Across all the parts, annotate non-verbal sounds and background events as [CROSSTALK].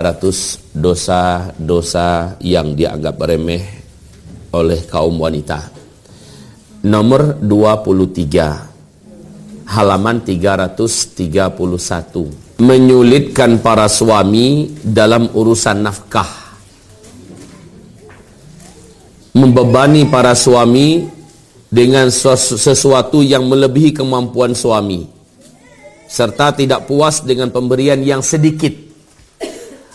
ratus dosa-dosa yang dianggap remeh oleh kaum wanita. Nomor 23 halaman 331 menyulitkan para suami dalam urusan nafkah. Membebani para suami dengan sesuatu yang melebihi kemampuan suami. Serta tidak puas dengan pemberian yang sedikit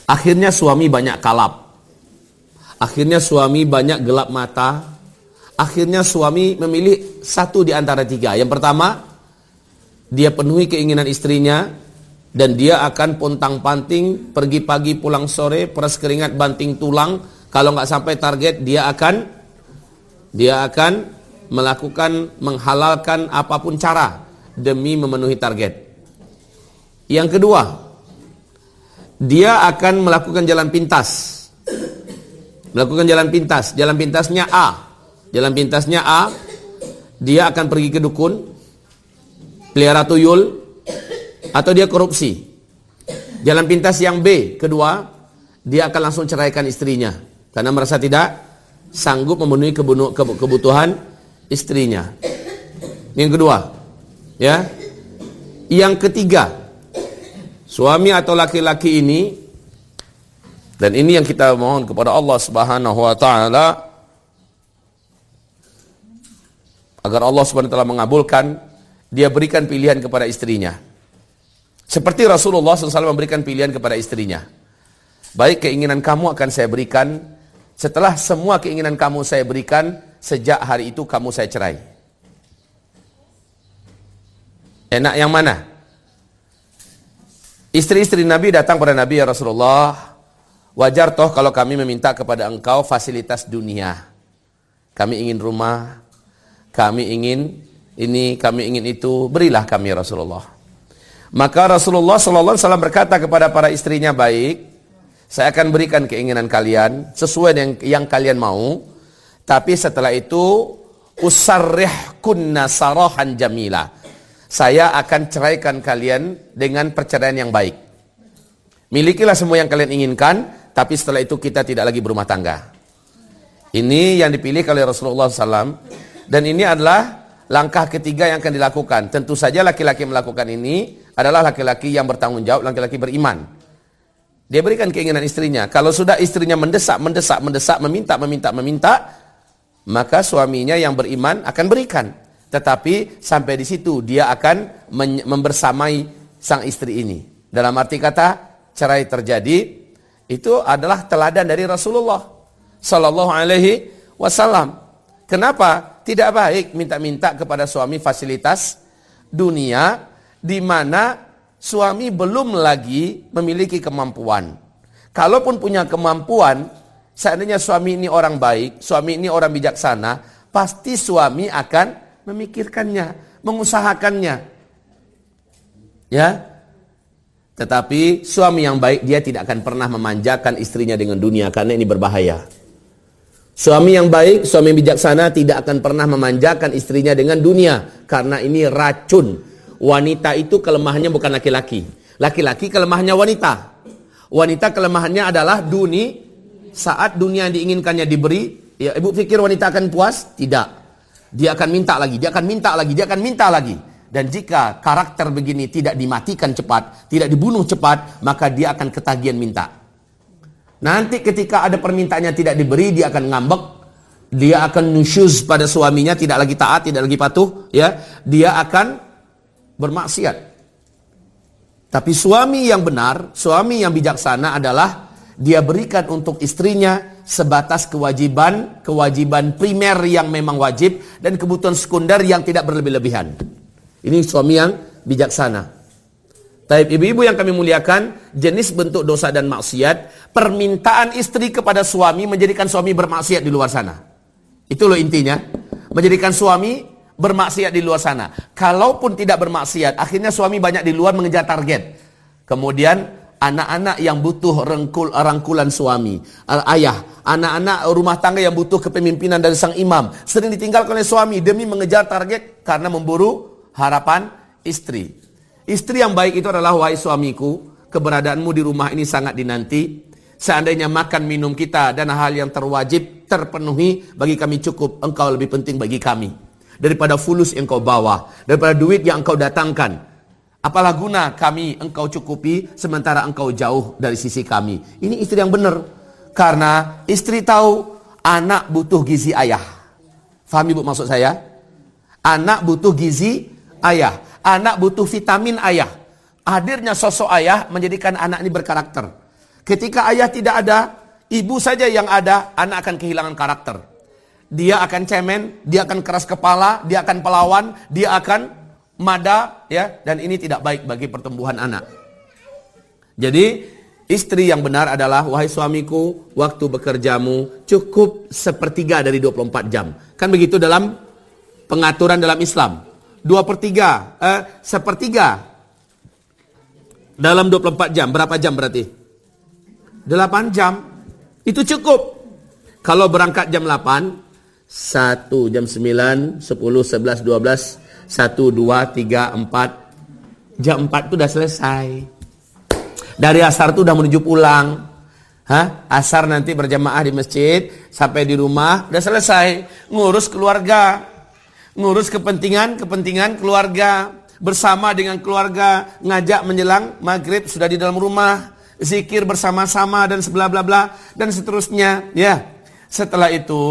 akhirnya suami banyak kalap akhirnya suami banyak gelap mata Akhirnya suami memilih satu di antara tiga. Yang pertama, dia penuhi keinginan istrinya dan dia akan pontang-panting pergi pagi pulang sore peras keringat banting tulang kalau nggak sampai target dia akan dia akan melakukan menghalalkan apa pun cara demi memenuhi target. Yang kedua, dia akan melakukan jalan pintas. Melakukan jalan pintas. Jalan pintasnya A. Jalan pintasnya A, dia akan pergi ke dukun, pelihara tuyul, atau dia korupsi. Jalan pintas yang B, kedua, dia akan langsung ceraikan istrinya. Karena merasa tidak sanggup memenuhi kebutuhan istrinya. Yang kedua, ya. Yang ketiga, suami atau laki-laki ini dan ini yang kita mohon kepada Allah Subhanahu wa taala agar Allah SWT mengabulkan, dia berikan pilihan kepada istrinya. Seperti Rasulullah SAW memberikan pilihan kepada istrinya. Baik keinginan kamu akan saya berikan, setelah semua keinginan kamu saya berikan, sejak hari itu kamu saya cerai. Enak yang mana? Istri-istri Nabi datang pada Nabi ya Rasulullah, wajar toh kalau kami meminta kepada engkau fasilitas dunia. Kami ingin rumah, kami ingin ini, kami ingin itu, berilah kami Rasulullah. Maka Rasulullah sallallahu alaihi wasallam berkata kepada para istrinya, "Baik, saya akan berikan keinginan kalian sesuai dengan yang kalian mau, tapi setelah itu usarrih kunna sarahan jamila. Saya akan ceraikan kalian dengan perceraian yang baik. Milikilah semua yang kalian inginkan, tapi setelah itu kita tidak lagi berumah tangga. Ini yang dipilih oleh Rasulullah SAW dan ini adalah langkah ketiga yang akan dilakukan. Tentu saja laki-laki melakukan ini adalah laki-laki yang bertanggung jawab, laki-laki beriman. Dia berikan keinginan istrinya. Kalau sudah istrinya mendesak, mendesak, mendesak, meminta, meminta, meminta, maka suaminya yang beriman akan berikan. Tetapi sampai di situ dia akan membersamai sang istri ini. Dalam arti kata cerai terjadi itu adalah teladan dari Rasulullah sallallahu alaihi wasallam. Kenapa? tidak baik minta-minta kepada suami fasilitas dunia di mana suami belum lagi memiliki kemampuan. Kalaupun punya kemampuan, seandainya suami ini orang baik, suami ini orang bijaksana, pasti suami akan memikirkannya, mengusahakannya. Ya. Tetapi suami yang baik dia tidak akan pernah memanjakan istrinya dengan dunia karena ini berbahaya. Suami yang baik, suami bijaksana tidak akan pernah memanjakan istrinya dengan dunia karena ini racun. Wanita itu kelemahannya bukan laki-laki. Laki-laki kelemahannya wanita. Wanita kelemahannya adalah duni saat dunia yang diinginkannya diberi, ya ibu pikir wanita akan puas? Tidak. Dia akan minta lagi, dia akan minta lagi, dia akan minta lagi. Dan jika karakter begini tidak dimatikan cepat, tidak dibunuh cepat, maka dia akan ketagihan minta. Nanti ketika ada permintaannya tidak diberi, dia akan ngambek. Dia akan nusyuz pada suaminya, tidak lagi taat, tidak lagi patuh. ya Dia akan bermaksiat. Tapi suami yang benar, suami yang bijaksana adalah dia berikan untuk istrinya sebatas kewajiban, kewajiban primer yang memang wajib dan kebutuhan sekunder yang tidak berlebih-lebihan. Ini suami yang bijaksana. Taib ibu-ibu yang kami muliakan, jenis bentuk dosa dan maksiat, permintaan istri kepada suami menjadikan suami bermaksiat di luar sana. Itu loh intinya. Menjadikan suami bermaksiat di luar sana. Kalaupun tidak bermaksiat, akhirnya suami banyak di luar mengejar target. Kemudian anak-anak yang butuh rengkul, rangkulan suami, ayah, anak-anak rumah tangga yang butuh kepemimpinan dari sang imam, sering ditinggalkan oleh suami demi mengejar target karena memburu harapan istri. Istri yang baik itu adalah wahai suamiku, keberadaanmu di rumah ini sangat dinanti. Seandainya makan minum kita dan hal yang terwajib terpenuhi bagi kami cukup, engkau lebih penting bagi kami. Daripada fulus yang kau bawa, daripada duit yang engkau datangkan. Apalah guna kami engkau cukupi sementara engkau jauh dari sisi kami. Ini istri yang benar. Karena istri tahu anak butuh gizi ayah. Faham ibu maksud saya? Anak butuh gizi ayah. Anak butuh vitamin ayah. Hadirnya sosok ayah menjadikan anak ini berkarakter. Ketika ayah tidak ada, ibu saja yang ada, anak akan kehilangan karakter. Dia akan cemen, dia akan keras kepala, dia akan pelawan, dia akan mada, ya, dan ini tidak baik bagi pertumbuhan anak. Jadi istri yang benar adalah wahai suamiku, waktu bekerjamu cukup sepertiga dari 24 jam. Kan begitu dalam pengaturan dalam Islam. Dua per tiga, eh, sepertiga dalam 24 jam. Berapa jam berarti? 8 jam. Itu cukup. Kalau berangkat jam 8, 1 jam 9, 10, 11, 12, 1, 2, 3, 4. Jam 4 itu udah selesai. Dari asar itu udah menuju pulang. Hah? Asar nanti berjamaah di masjid, sampai di rumah, udah selesai. Ngurus keluarga. Ngurus kepentingan-kepentingan keluarga. Bersama dengan keluarga, ngajak menjelang maghrib sudah di dalam rumah zikir bersama-sama dan bla dan seterusnya ya setelah itu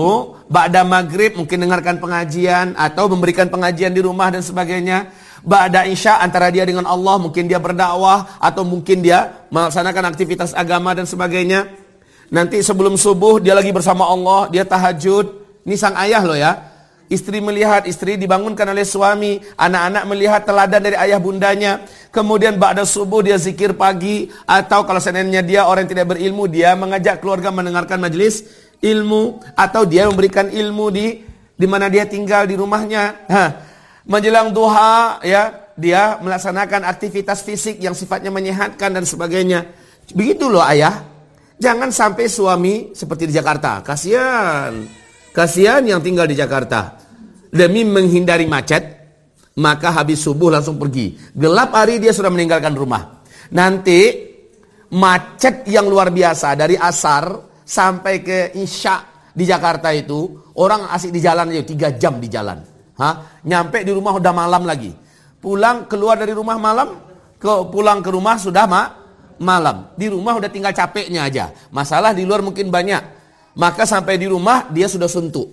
ba'da maghrib mungkin dengarkan pengajian atau memberikan pengajian di rumah dan sebagainya. Ba'da isya antara dia dengan Allah mungkin dia berdakwah atau mungkin dia melaksanakan aktivitas agama dan sebagainya. Nanti sebelum subuh dia lagi bersama Allah dia tahajud. Ini sang ayah loh ya. Istri melihat, istri dibangunkan oleh suami, anak-anak melihat teladan dari ayah bundanya. Kemudian ba'da subuh dia zikir pagi. Atau kalau seandainya dia orang yang tidak berilmu, dia mengajak keluarga mendengarkan majelis ilmu atau dia memberikan ilmu di di mana dia tinggal di rumahnya. Hah. Menjelang duha ya, dia melaksanakan aktivitas fisik yang sifatnya menyehatkan dan sebagainya. Begitu loh ayah. Jangan sampai suami seperti di Jakarta. Kasihan. Kasihan yang tinggal di Jakarta. Demi menghindari macet, maka habis subuh langsung pergi. Gelap hari dia sudah meninggalkan rumah. Nanti macet yang luar biasa dari asar sampai ke isya di Jakarta itu orang asik di jalan aja tiga jam di jalan. Hah? Nyampe di rumah udah malam lagi. Pulang keluar dari rumah malam, ke pulang ke rumah sudah ma malam. Di rumah udah tinggal capeknya aja. Masalah di luar mungkin banyak. Maka sampai di rumah dia sudah suntuk.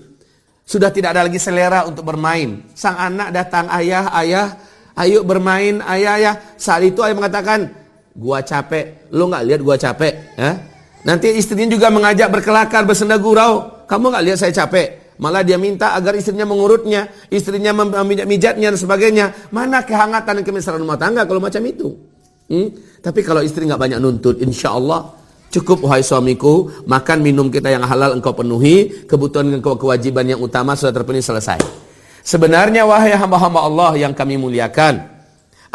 Sudah tidak ada lagi selera untuk bermain. Sang anak datang, ayah, ayah, ayo bermain, ayah, ayah. Saat itu ayah mengatakan, gua capek. Lo nggak lihat gua capek? Ya? Nanti istrinya juga mengajak berkelakar, bersenda gurau. Kamu nggak lihat saya capek? Malah dia minta agar istrinya mengurutnya, istrinya memijat-mijatnya dan sebagainya. Mana kehangatan dan kemesraan rumah tangga kalau macam itu? Hmm? Tapi kalau istri nggak banyak nuntut, insya Allah Cukup wahai suamiku, makan minum kita yang halal engkau penuhi, kebutuhan engkau kewajiban yang utama sudah terpenuhi selesai. Sebenarnya wahai hamba-hamba Allah yang kami muliakan,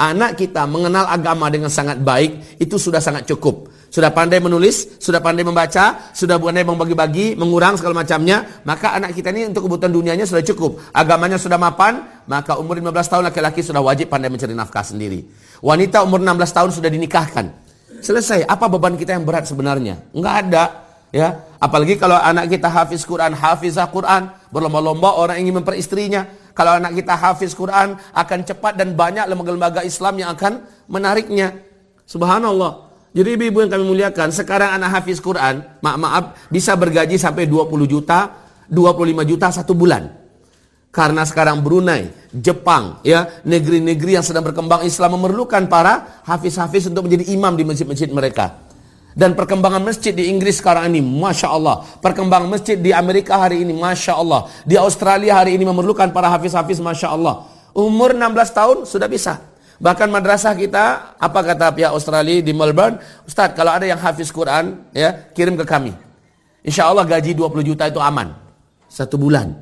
anak kita mengenal agama dengan sangat baik, itu sudah sangat cukup. Sudah pandai menulis, sudah pandai membaca, sudah pandai membagi-bagi, mengurang segala macamnya, maka anak kita ini untuk kebutuhan dunianya sudah cukup. Agamanya sudah mapan, maka umur 15 tahun laki-laki sudah wajib pandai mencari nafkah sendiri. Wanita umur 16 tahun sudah dinikahkan. Selesai. Apa beban kita yang berat sebenarnya? Enggak ada. Ya, apalagi kalau anak kita hafiz Quran, hafizah Quran, berlomba-lomba orang ingin memperistrinya. Kalau anak kita hafiz Quran, akan cepat dan banyak lembaga-lembaga Islam yang akan menariknya. Subhanallah. Jadi ibu-ibu yang kami muliakan, sekarang anak hafiz Quran, maaf maaf, bisa bergaji sampai 20 juta, 25 juta satu bulan. Karena sekarang Brunei, Jepang, ya negeri-negeri yang sedang berkembang Islam memerlukan para hafiz-hafiz untuk menjadi imam di masjid-masjid mereka. Dan perkembangan masjid di Inggris sekarang ini, Masya Allah. Perkembangan masjid di Amerika hari ini, Masya Allah. Di Australia hari ini memerlukan para hafiz-hafiz, Masya Allah. Umur 16 tahun sudah bisa. Bahkan madrasah kita, apa kata pihak Australia di Melbourne, Ustadz kalau ada yang hafiz Quran, ya kirim ke kami. Insya Allah gaji 20 juta itu aman. Satu bulan.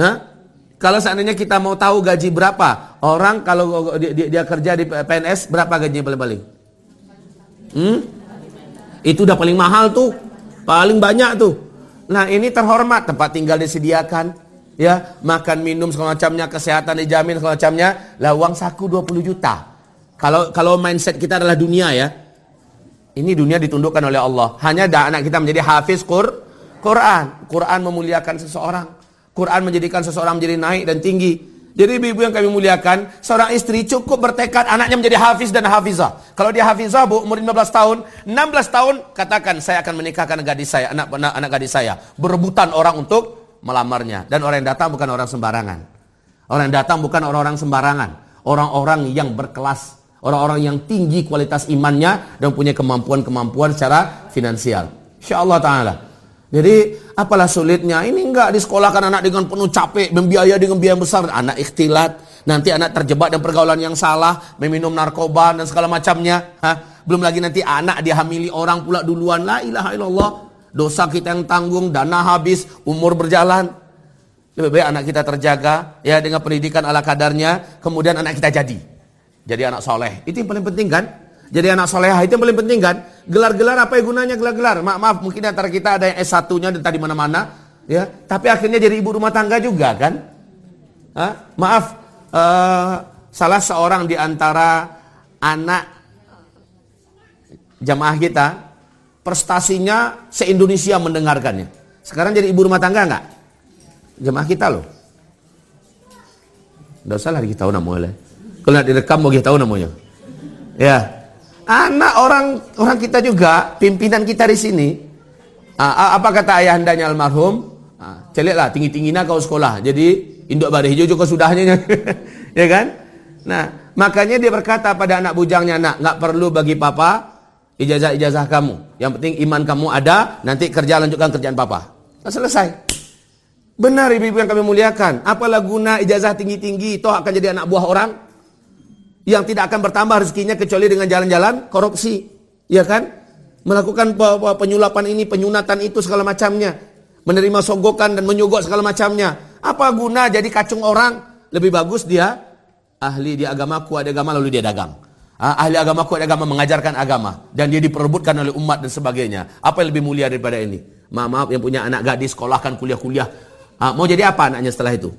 Hah? Kalau seandainya kita mau tahu gaji berapa, orang kalau dia, dia, dia kerja di PNS berapa gajinya paling-paling? Hmm? Itu udah paling mahal tuh. Paling banyak tuh. Nah, ini terhormat, tempat tinggal disediakan, ya, makan minum segala macamnya, kesehatan dijamin segala macamnya, lah uang saku 20 juta. Kalau kalau mindset kita adalah dunia ya. Ini dunia ditundukkan oleh Allah. Hanya anak kita menjadi hafiz Qur Quran. Quran memuliakan seseorang. Quran menjadikan seseorang menjadi naik dan tinggi. Jadi ibu-ibu yang kami muliakan, seorang istri cukup bertekad anaknya menjadi hafiz dan hafizah. Kalau dia hafizah, bu, umur 15 tahun, 16 tahun, katakan saya akan menikahkan gadis saya, anak, anak, anak gadis saya. Berebutan orang untuk melamarnya. Dan orang yang datang bukan orang sembarangan. Orang yang datang bukan orang-orang sembarangan. Orang-orang yang berkelas. Orang-orang yang tinggi kualitas imannya dan punya kemampuan-kemampuan secara finansial. Insya Allah Ta'ala. Jadi apalah sulitnya? Ini enggak disekolahkan anak dengan penuh capek, membiaya dengan biaya besar. Anak ikhtilat, nanti anak terjebak dalam pergaulan yang salah, meminum narkoba dan segala macamnya. Hah? Belum lagi nanti anak dihamili orang pula duluan. La ilaha illallah. Dosa kita yang tanggung, dana habis, umur berjalan. Lebih baik anak kita terjaga ya dengan pendidikan ala kadarnya, kemudian anak kita jadi. Jadi anak soleh. Itu yang paling penting kan? Jadi anak solehah itu yang paling penting kan? Gelar-gelar apa yang gunanya gelar-gelar? Maaf, maaf, mungkin antara kita ada yang S1-nya dan tadi mana-mana, ya. Tapi akhirnya jadi ibu rumah tangga juga kan? Hah? Maaf, uh, salah seorang di antara anak jamaah kita, prestasinya se-Indonesia mendengarkannya. Sekarang jadi ibu rumah tangga enggak? Jamaah kita loh. Tidak usah lah kita tahu namanya. Kalau nak direkam mau kita tahu namanya. Ya, Anak orang orang kita juga, pimpinan kita di sini. Ah, apa kata ayah ayandanya almarhum? Ah, lah tinggi-tingginya kau sekolah. Jadi induk badai hijau juga sudahnya. [LAUGHS] ya kan? Nah, makanya dia berkata pada anak bujangnya, "Nak, nggak perlu bagi papa ijazah-ijazah kamu. Yang penting iman kamu ada, nanti kerja lanjutkan kerjaan papa." Nah, selesai. Benar ibu-ibu yang kami muliakan. Apalah guna ijazah tinggi-tinggi, toh akan jadi anak buah orang? yang tidak akan bertambah rezekinya kecuali dengan jalan-jalan korupsi, ya kan? Melakukan penyulapan ini, penyunatan itu segala macamnya, menerima sogokan dan menyogok segala macamnya. Apa guna jadi kacung orang? Lebih bagus dia ahli di agama, kuat di agama lalu dia dagang. Ah, ahli agama, kuat agama mengajarkan agama dan dia diperebutkan oleh umat dan sebagainya. Apa yang lebih mulia daripada ini? Maaf, maaf yang punya anak gadis sekolahkan kuliah-kuliah. Ah, mau jadi apa anaknya setelah itu?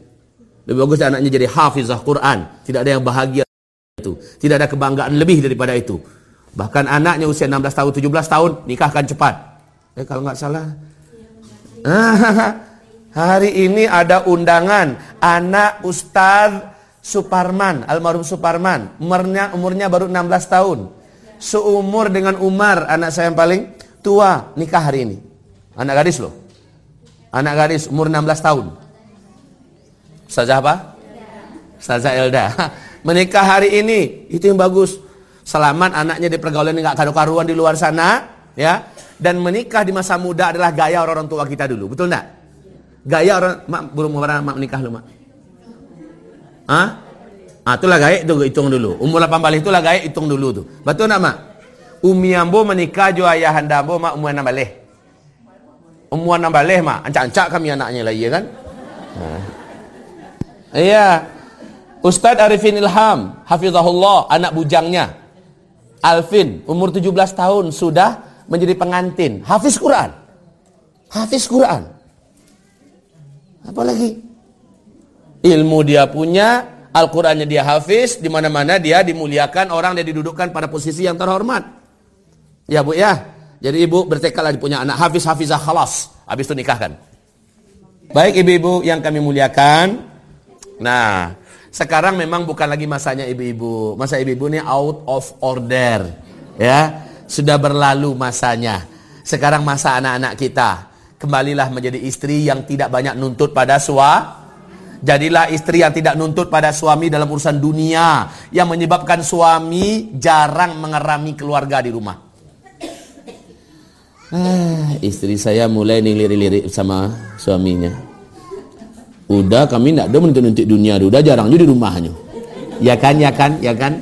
Lebih bagus anaknya jadi hafizah Quran. Tidak ada yang bahagia itu. Tidak ada kebanggaan lebih daripada itu. Bahkan anaknya usia 16 tahun, 17 tahun nikahkan cepat. Eh kalau nggak salah. [LAUGHS] hari ini ada undangan anak Ustaz Suparman, almarhum Suparman. Umurnya umurnya baru 16 tahun. Seumur dengan Umar, anak saya yang paling tua, nikah hari ini. Anak gadis loh. Anak gadis umur 16 tahun. Ustazah apa? Ustazah Elda. [LAUGHS] menikah hari ini itu yang bagus selamat anaknya di pergaulan nggak karu-karuan di luar sana ya dan menikah di masa muda adalah gaya orang, -orang tua kita dulu betul enggak gaya orang mak belum pernah mak menikah lu mak ah ah itulah gaya itu hitung dulu umur 18 itulah gaya hitung dulu tuh betul enggak mak umi ambo menikah jo ayah ambo mak umur enam baleh umur enam baleh mak ancak-ancak kami anaknya lah iya kan nah. iya Ustadz Arifin Ilham, Hafizahullah, anak bujangnya. Alvin, umur 17 tahun, sudah menjadi pengantin. Hafiz Quran. Hafiz Quran. Apalagi? Ilmu dia punya, Al-Qurannya dia hafiz, di mana-mana dia dimuliakan, orang dia didudukkan pada posisi yang terhormat. Ya bu ya. Jadi ibu bertekadlah punya anak hafiz hafizah khalas. Habis itu nikahkan. Baik ibu-ibu yang kami muliakan. Nah, sekarang memang bukan lagi masanya ibu-ibu. Masa ibu-ibu ini out of order. Ya, sudah berlalu masanya. Sekarang masa anak-anak kita. Kembalilah menjadi istri yang tidak banyak nuntut pada suami. Jadilah istri yang tidak nuntut pada suami dalam urusan dunia yang menyebabkan suami jarang mengerami keluarga di rumah. Ah, istri saya mulai nih lirik-lirik sama suaminya. Udah kami tidak ada menuntut dunia, udah jarang juga di rumahnya. Ya kan, ya kan, ya kan.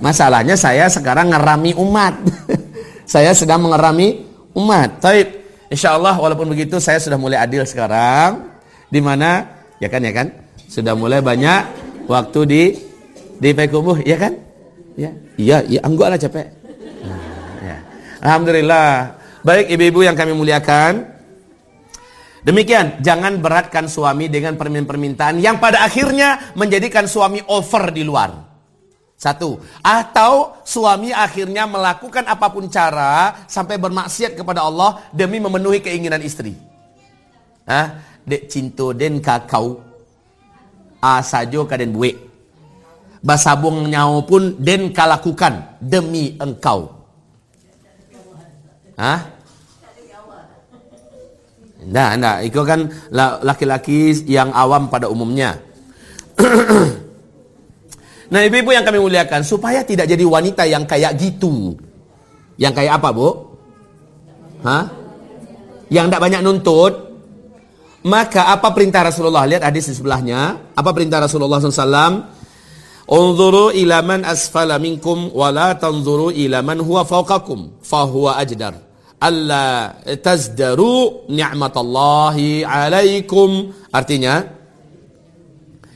Masalahnya saya sekarang ngerami umat. [LAUGHS] saya sedang mengerami umat. Tapi insya Allah walaupun begitu saya sudah mulai adil sekarang. Di mana, ya kan, ya kan, sudah mulai banyak waktu di di Pekubuh, ya kan? Ya, iya, iya, angguk lah capek. Nah, ya. Alhamdulillah. Baik ibu-ibu yang kami muliakan. Demikian, jangan beratkan suami dengan permintaan-permintaan yang pada akhirnya menjadikan suami over di luar. Satu. Atau suami akhirnya melakukan apa pun cara sampai bermaksiat kepada Allah demi memenuhi keinginan istri. Hah? Dek cinta den kakau. Asajo kaden buik. Basabung nyau pun den kalakukan demi engkau. Hah? Nah, nah, itu kan laki-laki yang awam pada umumnya. [CLEARS THROAT] Nah ibu-ibu yang kami muliakan supaya tidak jadi wanita yang kayak gitu. Yang kayak apa bu? Hah? Yang tidak banyak nuntut. Maka apa perintah Rasulullah? Lihat hadis di sebelahnya. Apa perintah Rasulullah SAW? Unzuru ila man asfala minkum wa la tanzuru ila man huwa fawqakum fahuwa ajdar. Alla tazdaru ni'matallahi alaikum. Artinya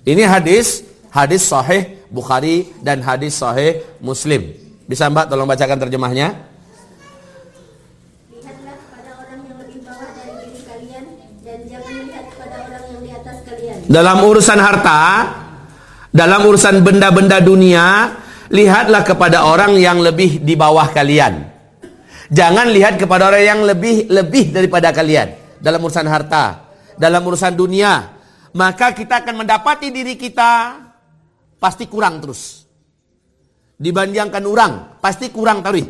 ini hadis hadis sahih Bukhari dan hadis sahih Muslim. Bisa Mbak tolong bacakan terjemahnya? Lihatlah kepada orang yang lebih bawah dari diri kalian dan jangan lihat kepada orang yang di atas kalian. Dalam urusan harta, dalam urusan benda-benda dunia, lihatlah kepada orang yang lebih di bawah kalian. Jangan lihat kepada orang yang lebih lebih daripada kalian dalam urusan harta, dalam urusan dunia. Maka kita akan mendapati diri kita pasti kurang terus. Dibandingkan orang, pasti kurang tadi.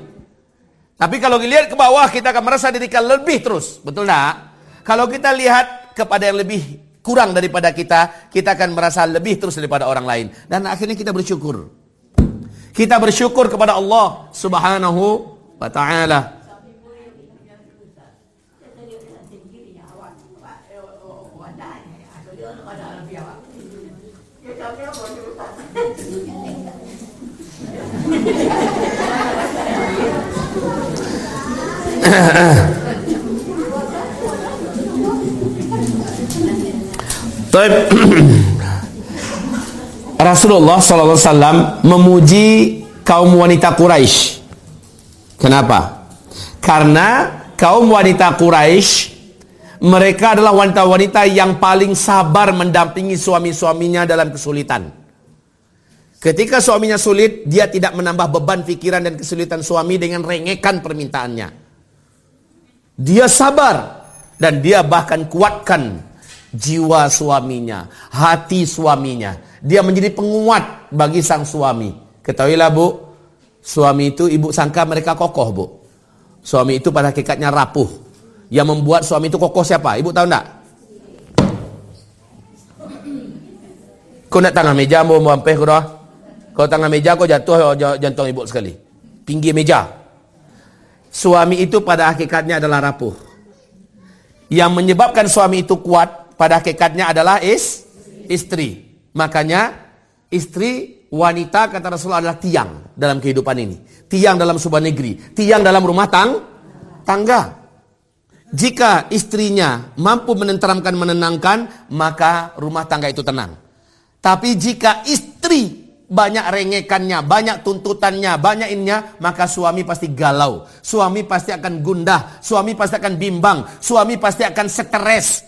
Tapi kalau dilihat ke bawah, kita akan merasa diri kita lebih terus. Betul tak? Kalau kita lihat kepada yang lebih kurang daripada kita, kita akan merasa lebih terus daripada orang lain. Dan akhirnya kita bersyukur. Kita bersyukur kepada Allah subhanahu wa ta'ala. [CLEARS THROAT] [CLEARS THROAT] Rasulullah SAW memuji kaum wanita Quraisy. Kenapa? Karena kaum wanita Quraisy mereka adalah wanita-wanita yang paling sabar mendampingi suami-suaminya dalam kesulitan. Ketika suaminya sulit, dia tidak menambah beban pikiran dan kesulitan suami dengan rengekan permintaannya. Dia sabar dan dia bahkan kuatkan jiwa suaminya, hati suaminya. Dia menjadi penguat bagi sang suami. Ketahuilah bu, suami itu ibu sangka mereka kokoh bu. Suami itu pada hakikatnya rapuh. Yang membuat suami itu kokoh siapa? Ibu tahu enggak? Kau nak tengah meja mau mampir kau dah? Kalau tangan meja kau jatuh jantung ibu sekali. Pinggir meja. Suami itu pada hakikatnya adalah rapuh. Yang menyebabkan suami itu kuat pada hakikatnya adalah is istri. Makanya istri wanita kata Rasulullah adalah tiang dalam kehidupan ini. Tiang dalam sebuah negeri. Tiang dalam rumah tang tangga. Jika istrinya mampu menenteramkan, menenangkan, maka rumah tangga itu tenang. Tapi jika istri banyak rengekannya, banyak tuntutannya, banyak ininya, maka suami pasti galau. Suami pasti akan gundah, suami pasti akan bimbang, suami pasti akan stres.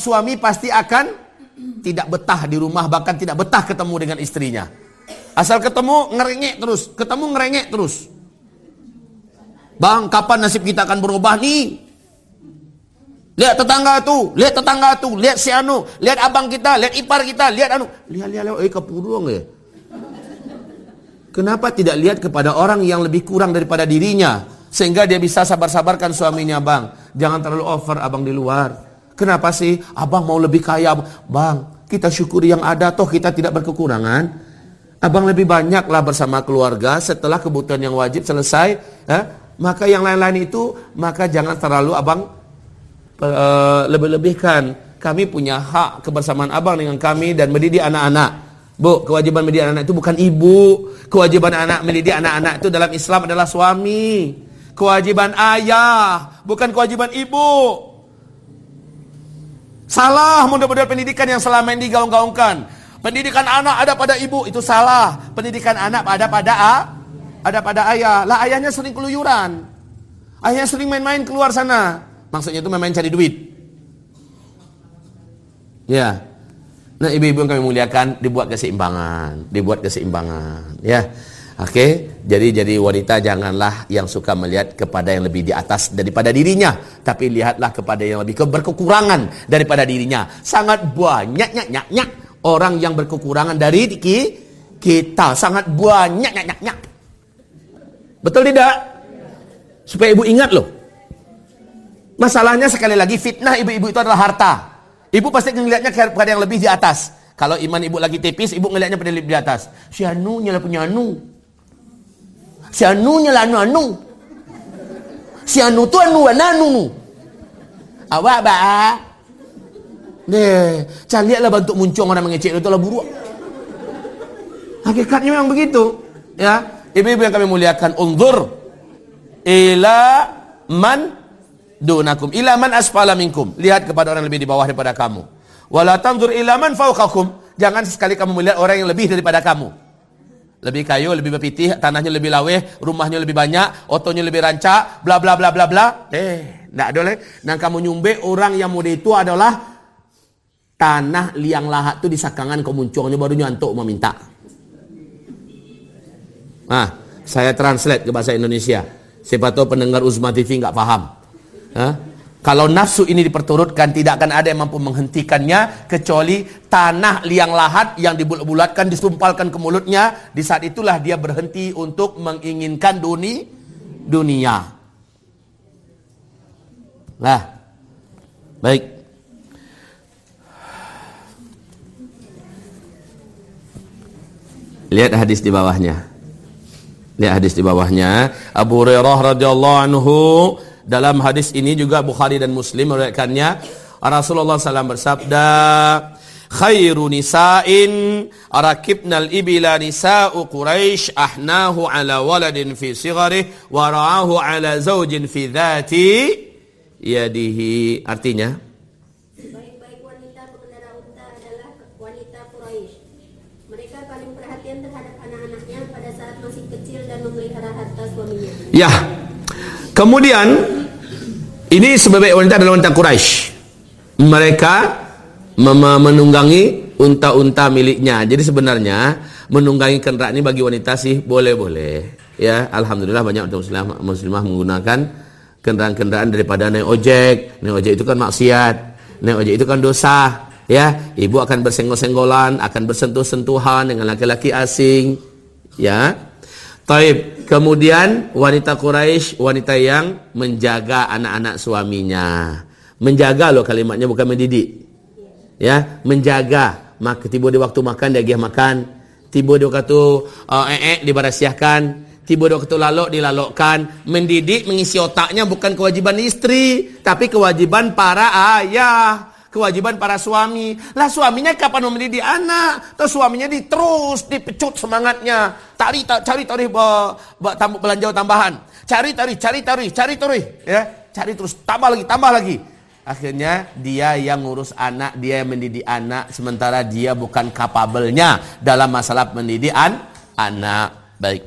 Suami pasti akan tidak betah di rumah, bahkan tidak betah ketemu dengan istrinya. Asal ketemu ngerengek terus, ketemu ngerengek terus. Bang, kapan nasib kita akan berubah nih? Lihat tetangga tu, lihat tetangga tu, lihat si anu, lihat abang kita, lihat ipar kita, lihat anu. Lihat, lihat, lihat, eh kepurung ya. Kenapa tidak lihat kepada orang yang lebih kurang daripada dirinya? Sehingga dia bisa sabar-sabarkan suaminya, bang. Jangan terlalu over abang di luar. Kenapa sih? Abang mau lebih kaya. Bang, kita syukuri yang ada, toh kita tidak berkekurangan. Abang lebih banyaklah bersama keluarga setelah kebutuhan yang wajib selesai. Eh? Maka yang lain-lain itu, maka jangan terlalu abang uh, lebih-lebihkan. Kami punya hak kebersamaan abang dengan kami dan mendidik anak-anak. Bu, kewajiban mendidik anak-anak itu bukan ibu. Kewajiban anak mendidik anak-anak itu dalam Islam adalah suami. Kewajiban ayah, bukan kewajiban ibu. Salah mudah-mudahan pendidikan yang selama ini digaung-gaungkan. Pendidikan anak ada pada ibu itu salah. Pendidikan anak ada pada a, ada pada ayah. Lah ayahnya sering keluyuran. Ayahnya sering main-main keluar sana. Maksudnya itu memang cari duit. Ya. Nah, ibu-ibu yang kami muliakan, dibuat keseimbangan, dibuat keseimbangan, ya. Oke, jadi jadi wanita janganlah yang suka melihat kepada yang lebih di atas daripada dirinya, tapi lihatlah kepada yang lebih berkekurangan daripada dirinya. Sangat banyak nyak orang yang berkekurangan dari kita, sangat banyak nyak nyak. Betul tidak? Supaya ibu ingat loh. Masalahnya sekali lagi fitnah ibu-ibu itu adalah harta. Ibu pasti ngelihatnya pada yang lebih di atas. Kalau iman ibu lagi tipis, ibu ngelihatnya pada lebih di atas. Si Anu nyala punya Anu. Si Anu nyala Anu Anu. Si Anu tu Anu Anu. Awak ba. Cari lihatlah bentuk muncung orang mengecek itu lah buruk. Hakikatnya memang begitu. Ya, ibu-ibu yang kami muliakan, unzur ila man dunakum ila man asfala minkum. Lihat kepada orang yang lebih di bawah daripada kamu. Wala tanzur ila man fawqakum. Jangan sekali kamu melihat orang yang lebih daripada kamu. Lebih kayu, lebih berpitih, tanahnya lebih laweh, rumahnya lebih banyak, otonya lebih rancak, bla bla bla bla bla. Eh, tidak boleh. Dan kamu nyumbe orang yang muda itu adalah tanah liang lahat itu di sakangan kau muncungnya baru nyantuk meminta. Nah, saya translate ke bahasa Indonesia. Siapa tahu pendengar Uzma TV nggak paham. Ha? Kalau nafsu ini diperturutkan tidak akan ada yang mampu menghentikannya kecuali tanah liang lahat yang dibulat-bulatkan disumpalkan ke mulutnya di saat itulah dia berhenti untuk menginginkan duni dunia. Lah. Baik. Lihat hadis di bawahnya. Lihat hadis di bawahnya. Abu Hurairah radhiyallahu anhu dalam hadis ini juga Bukhari dan Muslim meriwayatkannya. Rasulullah SAW bersabda khairu nisa'in rakibnal ibila nisa'u Quraisy ahnahu ala waladin fi sigharih wa ra'ahu ala zawjin fi dhati yadihi. Artinya baik-baik wanita pengendara unta adalah wanita Quraisy mereka paling perhatian terhadap anak-anaknya pada saat masih kecil dan memelihara harta suaminya. Ya. Kemudian ini sebagai wanita adalah wanita Quraisy. Mereka menunggangi unta-unta miliknya. Jadi sebenarnya menunggangi kendaraan ini bagi wanita sih boleh-boleh. Ya, alhamdulillah banyak muslimah, muslimah menggunakan kendaraan-kendaraan daripada naik ojek. Naik ojek itu kan maksiat. Naik ojek itu kan dosa. Ya, ibu akan bersenggol-senggolan, akan bersentuh-sentuhan dengan laki-laki asing. Ya, Taib. Kemudian wanita Quraisy wanita yang menjaga anak-anak suaminya. Menjaga loh kalimatnya bukan mendidik. Ya, menjaga. Maka tiba di waktu makan dia makan. Tiba di waktu uh, eh -e, dibarasiahkan. Tiba di waktu lalok dilalokkan. Mendidik mengisi otaknya bukan kewajiban istri, tapi kewajiban para ayah kewajiban para suami. Lah suaminya kapan mendidik anak? Terus suaminya diterus dipecut semangatnya. Tari cari tari tambah belanja tambahan. Cari tari, cari tari, cari tari, ya. Cari terus tambah lagi, tambah lagi. Akhirnya dia yang ngurus anak, dia yang mendidik anak sementara dia bukan kapabelnya dalam masalah mendidik an anak. Baik.